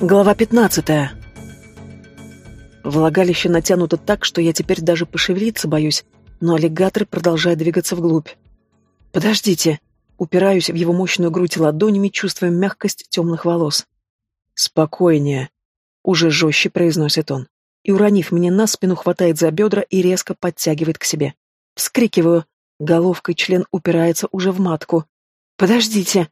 Глава 15. Влагалище натянуто так, что я теперь даже пошевелиться боюсь, но аллигатор продолжает двигаться вглубь. «Подождите!» Упираюсь в его мощную грудь ладонями, чувствуя мягкость темных волос. «Спокойнее!» Уже жестче произносит он. И, уронив меня на спину, хватает за бедра и резко подтягивает к себе. Вскрикиваю. Головкой член упирается уже в матку. «Подождите!»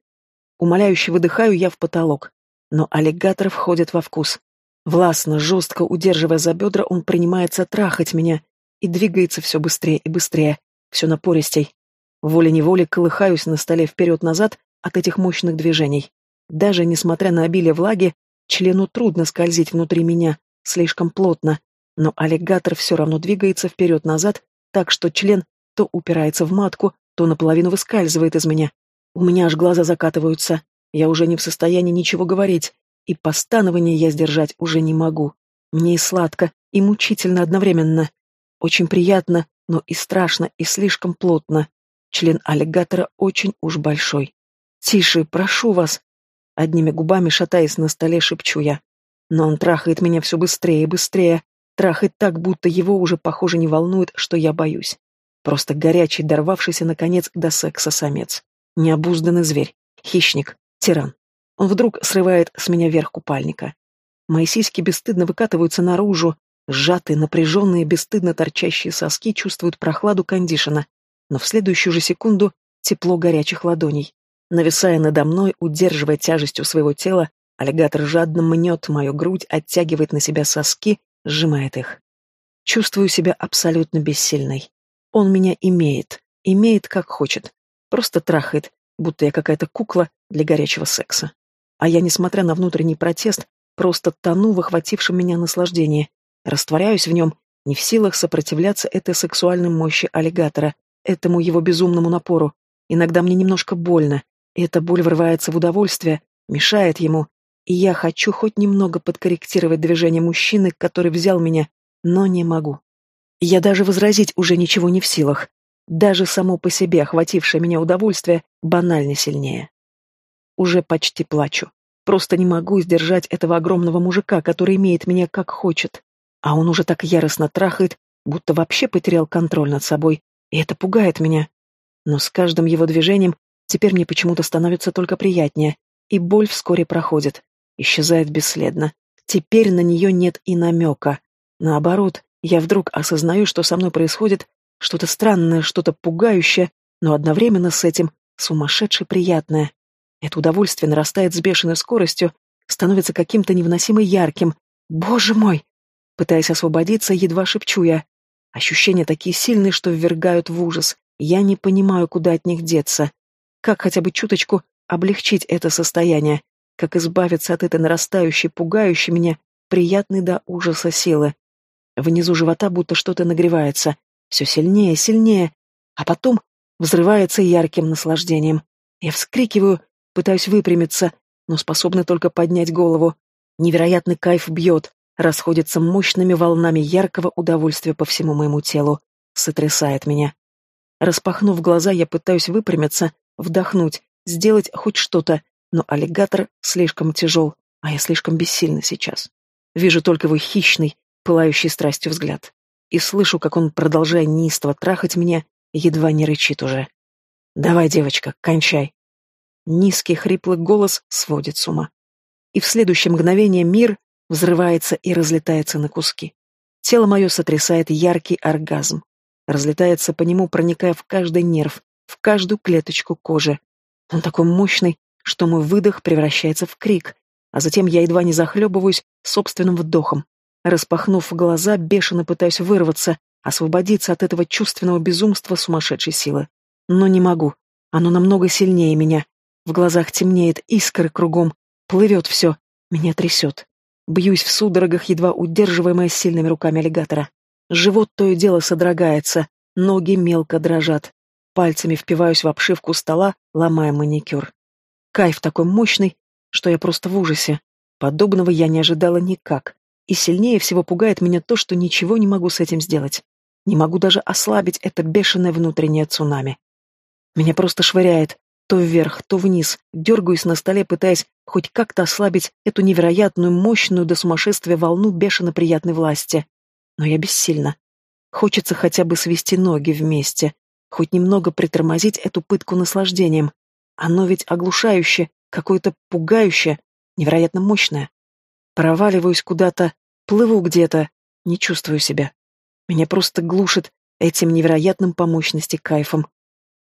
Умоляюще выдыхаю я в потолок. Но аллигатор входит во вкус. Властно, жестко удерживая за бедра, он принимается трахать меня и двигается все быстрее и быстрее, все напористей. Волей-неволей колыхаюсь на столе вперед-назад от этих мощных движений. Даже несмотря на обилие влаги, члену трудно скользить внутри меня, слишком плотно, но аллигатор все равно двигается вперед-назад, так что член то упирается в матку, то наполовину выскальзывает из меня. У меня аж глаза закатываются, я уже не в состоянии ничего говорить, и постанование я сдержать уже не могу. Мне и сладко, и мучительно одновременно. Очень приятно, но и страшно, и слишком плотно. Член аллигатора очень уж большой. «Тише, прошу вас!» Одними губами, шатаясь на столе, шепчу я. Но он трахает меня все быстрее и быстрее. Трахает так, будто его уже, похоже, не волнует, что я боюсь. Просто горячий, дорвавшийся, наконец, до секса самец. Необузданный зверь. Хищник. Тиран. Он вдруг срывает с меня верх купальника. Мои сиськи бесстыдно выкатываются наружу, сжатые, напряженные, бесстыдно торчащие соски чувствуют прохладу кондишена, но в следующую же секунду тепло горячих ладоней. Нависая надо мной, удерживая тяжестью своего тела, аллигатор жадно мнет мою грудь, оттягивает на себя соски, сжимает их. Чувствую себя абсолютно бессильной. Он меня имеет, имеет как хочет, просто трахает, будто я какая-то кукла для горячего секса. А я, несмотря на внутренний протест, просто тону в охватившем меня наслаждении, растворяюсь в нем, не в силах сопротивляться этой сексуальной мощи аллигатора, этому его безумному напору. Иногда мне немножко больно, и эта боль врывается в удовольствие, мешает ему, и я хочу хоть немного подкорректировать движение мужчины, который взял меня, но не могу. Я даже возразить уже ничего не в силах. Даже само по себе охватившее меня удовольствие банально сильнее. Уже почти плачу. Просто не могу сдержать этого огромного мужика, который имеет меня как хочет. А он уже так яростно трахает, будто вообще потерял контроль над собой, и это пугает меня. Но с каждым его движением теперь мне почему-то становится только приятнее, и боль вскоре проходит, исчезает бесследно. Теперь на нее нет и намека. Наоборот, я вдруг осознаю, что со мной происходит что-то странное, что-то пугающее, но одновременно с этим сумасшедше приятное. Это удовольствие нарастает с бешеной скоростью, становится каким-то невыносимо ярким. Боже мой! Пытаясь освободиться, едва шепчу я. Ощущения такие сильные, что ввергают в ужас. Я не понимаю, куда от них деться. Как хотя бы чуточку облегчить это состояние? Как избавиться от этой нарастающей, пугающей меня, приятной до ужаса силы? Внизу живота будто что-то нагревается. Все сильнее, сильнее. А потом взрывается ярким наслаждением. Я вскрикиваю, пытаюсь выпрямиться, но способна только поднять голову. Невероятный кайф бьет, расходится мощными волнами яркого удовольствия по всему моему телу, сотрясает меня. Распахнув глаза, я пытаюсь выпрямиться, вдохнуть, сделать хоть что-то, но аллигатор слишком тяжел, а я слишком бессильна сейчас. Вижу только его хищный, пылающий страстью взгляд. И слышу, как он, продолжая неистово трахать меня, едва не рычит уже. «Давай, девочка, кончай». Низкий хриплый голос сводит с ума. И в следующее мгновение мир взрывается и разлетается на куски. Тело мое сотрясает яркий оргазм. Разлетается по нему, проникая в каждый нерв, в каждую клеточку кожи. Он такой мощный, что мой выдох превращается в крик, а затем я едва не захлебываюсь собственным вдохом. Распахнув глаза, бешено пытаюсь вырваться, освободиться от этого чувственного безумства сумасшедшей силы. Но не могу. Оно намного сильнее меня. В глазах темнеет, искры кругом. Плывет все. Меня трясет. Бьюсь в судорогах, едва удерживаемая сильными руками аллигатора. Живот то и дело содрогается, ноги мелко дрожат. Пальцами впиваюсь в обшивку стола, ломая маникюр. Кайф такой мощный, что я просто в ужасе. Подобного я не ожидала никак. И сильнее всего пугает меня то, что ничего не могу с этим сделать. Не могу даже ослабить это бешеное внутреннее цунами. Меня просто швыряет. То вверх, то вниз, дергаюсь на столе, пытаясь хоть как-то ослабить эту невероятную, мощную до сумасшествия волну бешено приятной власти. Но я бессильна. Хочется хотя бы свести ноги вместе, хоть немного притормозить эту пытку наслаждением. Оно ведь оглушающее, какое-то пугающее, невероятно мощное. Проваливаюсь куда-то, плыву где-то, не чувствую себя. Меня просто глушит этим невероятным по мощности кайфом.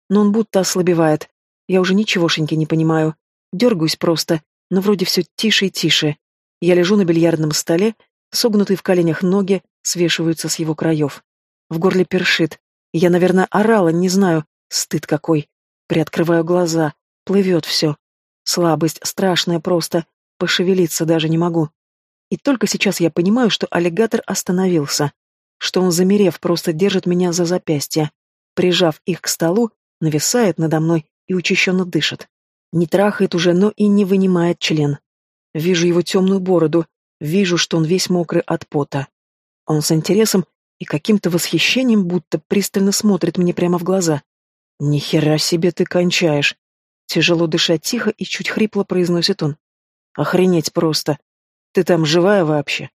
Но он будто ослабевает. Я уже ничегошеньки не понимаю. Дергаюсь просто, но вроде все тише и тише. Я лежу на бильярдном столе, согнутые в коленях ноги свешиваются с его краев. В горле першит. Я, наверное, орала, не знаю. Стыд какой. Приоткрываю глаза. Плывет все. Слабость страшная просто. Пошевелиться даже не могу. И только сейчас я понимаю, что аллигатор остановился. Что он, замерев, просто держит меня за запястье. Прижав их к столу, нависает надо мной и учащенно дышит. Не трахает уже, но и не вынимает член. Вижу его темную бороду, вижу, что он весь мокрый от пота. Он с интересом и каким-то восхищением будто пристально смотрит мне прямо в глаза. «Ни хера себе ты кончаешь!» Тяжело дыша тихо и чуть хрипло произносит он. «Охренеть просто! Ты там живая вообще?»